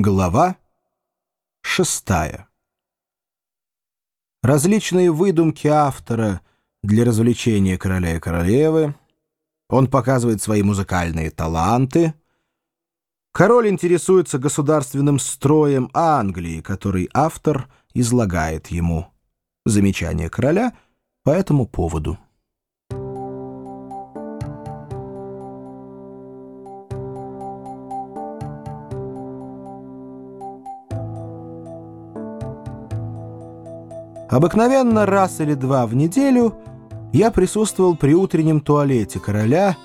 Глава шестая Различные выдумки автора для развлечения короля и королевы. Он показывает свои музыкальные таланты. Король интересуется государственным строем Англии, который автор излагает ему. Замечание короля по этому поводу. Обыкновенно раз или два в неделю я присутствовал при утреннем туалете короля,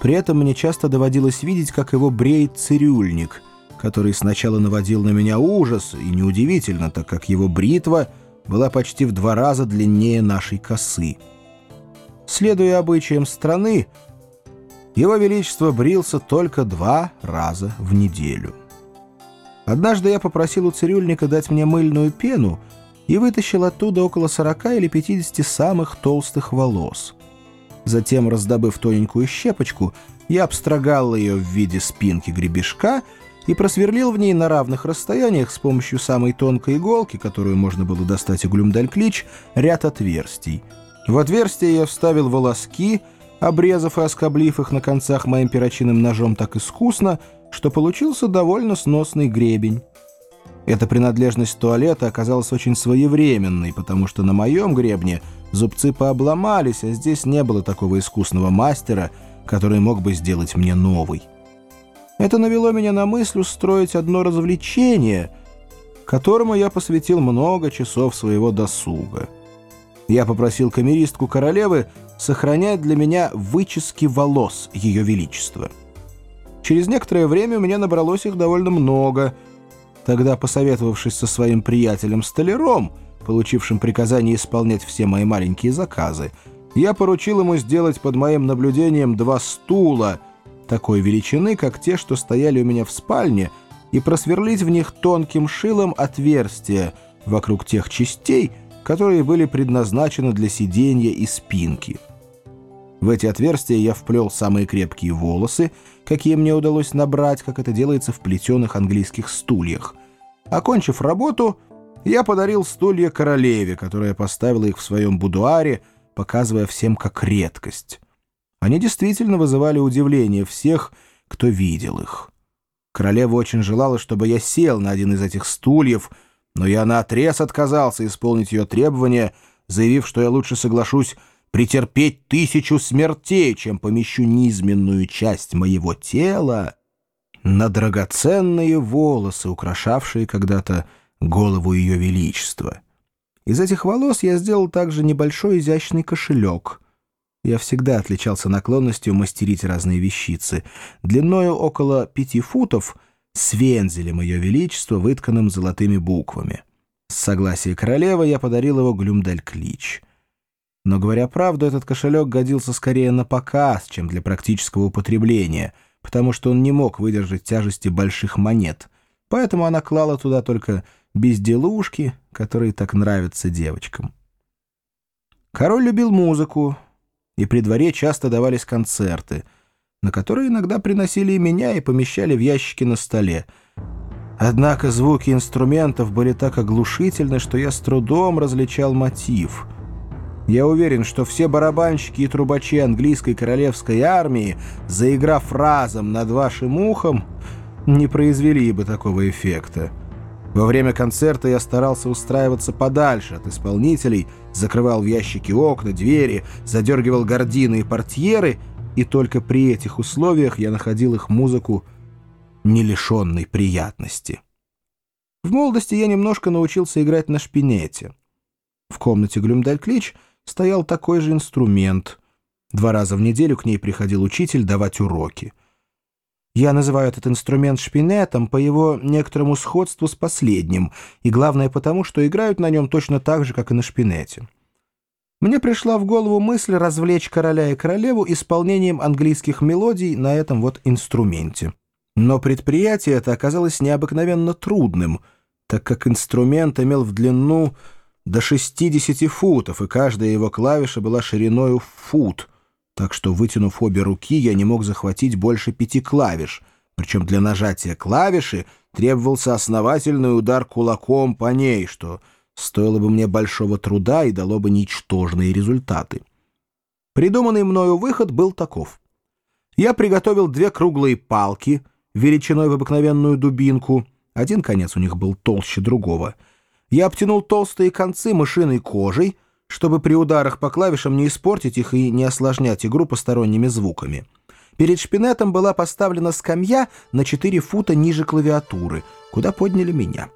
при этом мне часто доводилось видеть, как его бреет цирюльник, который сначала наводил на меня ужас, и неудивительно, так как его бритва была почти в два раза длиннее нашей косы. Следуя обычаям страны, его Величество брился только два раза в неделю. Однажды я попросил у цирюльника дать мне мыльную пену, и вытащил оттуда около 40 или 50 самых толстых волос. Затем, раздобыв тоненькую щепочку, я обстрогал ее в виде спинки гребешка и просверлил в ней на равных расстояниях с помощью самой тонкой иголки, которую можно было достать у глюмдальклич, ряд отверстий. В отверстие я вставил волоски, обрезав и оскоблив их на концах моим перочинным ножом так искусно, что получился довольно сносный гребень. Эта принадлежность туалета оказалась очень своевременной, потому что на моем гребне зубцы пообломались, а здесь не было такого искусного мастера, который мог бы сделать мне новый. Это навело меня на мысль устроить одно развлечение, которому я посвятил много часов своего досуга. Я попросил камеристку королевы сохранять для меня вычески волос Ее Величества. Через некоторое время у меня набралось их довольно много — Тогда, посоветовавшись со своим приятелем-столяром, получившим приказание исполнять все мои маленькие заказы, я поручил ему сделать под моим наблюдением два стула такой величины, как те, что стояли у меня в спальне, и просверлить в них тонким шилом отверстия вокруг тех частей, которые были предназначены для сиденья и спинки. В эти отверстия я вплел самые крепкие волосы, какие мне удалось набрать, как это делается в плетеных английских стульях. Окончив работу, я подарил стулья королеве, которая поставила их в своем будуаре, показывая всем как редкость. Они действительно вызывали удивление всех, кто видел их. Королева очень желала, чтобы я сел на один из этих стульев, но я наотрез отказался исполнить ее требования, заявив, что я лучше соглашусь претерпеть тысячу смертей, чем помещу низменную часть моего тела на драгоценные волосы, украшавшие когда-то голову Ее Величества. Из этих волос я сделал также небольшой изящный кошелек. Я всегда отличался наклонностью мастерить разные вещицы. Длиною около пяти футов с вензелем Ее Величества, вытканным золотыми буквами. С согласия королевы я подарил его Глюмдаль-Клич — но, говоря правду, этот кошелек годился скорее на показ, чем для практического употребления, потому что он не мог выдержать тяжести больших монет. Поэтому она клала туда только безделушки, которые так нравятся девочкам. Король любил музыку, и при дворе часто давались концерты, на которые иногда приносили и меня и помещали в ящики на столе. Однако звуки инструментов были так оглушительны, что я с трудом различал мотив — я уверен, что все барабанщики и трубачи английской королевской армии, заиграв разом над вашим ухом, не произвели бы такого эффекта. Во время концерта я старался устраиваться подальше от исполнителей, закрывал в ящики окна, двери, задергивал гардины и портьеры, и только при этих условиях я находил их музыку не лишенной приятности. В молодости я немножко научился играть на шпинете. В комнате Глюмдальклич — стоял такой же инструмент. Два раза в неделю к ней приходил учитель давать уроки. Я называю этот инструмент шпинетом по его некоторому сходству с последним, и главное потому, что играют на нем точно так же, как и на шпинете. Мне пришла в голову мысль развлечь короля и королеву исполнением английских мелодий на этом вот инструменте. Но предприятие это оказалось необыкновенно трудным, так как инструмент имел в длину до 60 футов, и каждая его клавиша была шириной в фут, так что, вытянув обе руки, я не мог захватить больше пяти клавиш, причем для нажатия клавиши требовался основательный удар кулаком по ней, что стоило бы мне большого труда и дало бы ничтожные результаты. Придуманный мною выход был таков. Я приготовил две круглые палки величиной в обыкновенную дубинку, один конец у них был толще другого. Я обтянул толстые концы мышиной кожей, чтобы при ударах по клавишам не испортить их и не осложнять игру посторонними звуками. Перед шпинетом была поставлена скамья на 4 фута ниже клавиатуры, куда подняли меня.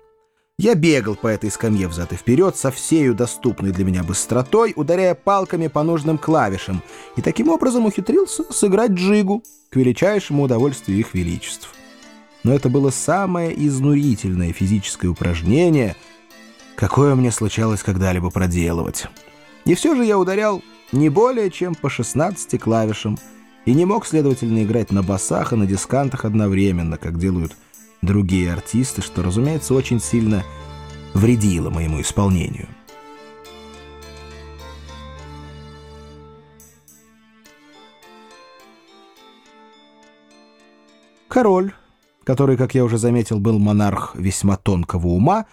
Я бегал по этой скамье взад и вперед со всею доступной для меня быстротой, ударяя палками по нужным клавишам, и таким образом ухитрился сыграть джигу к величайшему удовольствию их величеств. Но это было самое изнурительное физическое упражнение, какое мне случалось когда-либо проделывать. И все же я ударял не более чем по 16 клавишам и не мог, следовательно, играть на басах и на дискантах одновременно, как делают другие артисты, что, разумеется, очень сильно вредило моему исполнению. Король, который, как я уже заметил, был монарх весьма тонкого ума,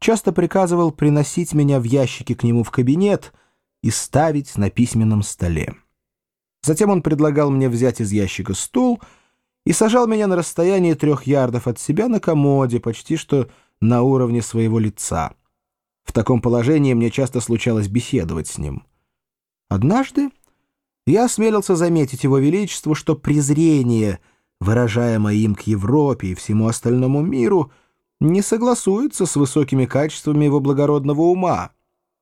часто приказывал приносить меня в ящики к нему в кабинет и ставить на письменном столе. Затем он предлагал мне взять из ящика стул — и сажал меня на расстоянии трех ярдов от себя на комоде, почти что на уровне своего лица. В таком положении мне часто случалось беседовать с ним. Однажды я осмелился заметить его величеству, что презрение, выражаемое им к Европе и всему остальному миру, не согласуется с высокими качествами его благородного ума,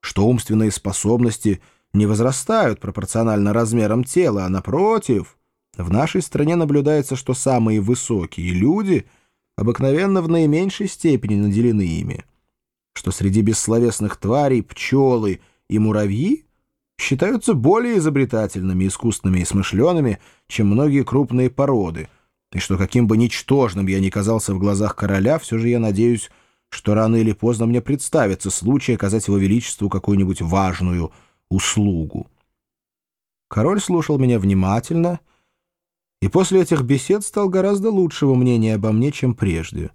что умственные способности не возрастают пропорционально размерам тела, а напротив — в нашей стране наблюдается, что самые высокие люди обыкновенно в наименьшей степени наделены ими, что среди бессловесных тварей пчелы и муравьи считаются более изобретательными, искусными и смышленными, чем многие крупные породы, и что каким бы ничтожным я ни казался в глазах короля, все же я надеюсь, что рано или поздно мне представится случай оказать его величеству какую-нибудь важную услугу. Король слушал меня внимательно — и после этих бесед стал гораздо лучшего мнения обо мне, чем прежде.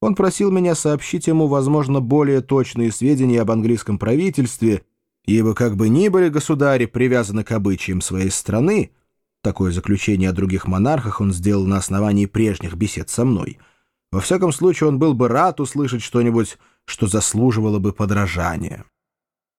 Он просил меня сообщить ему, возможно, более точные сведения об английском правительстве, ибо как бы ни были государи привязаны к обычаям своей страны, такое заключение о других монархах он сделал на основании прежних бесед со мной, во всяком случае он был бы рад услышать что-нибудь, что заслуживало бы подражания.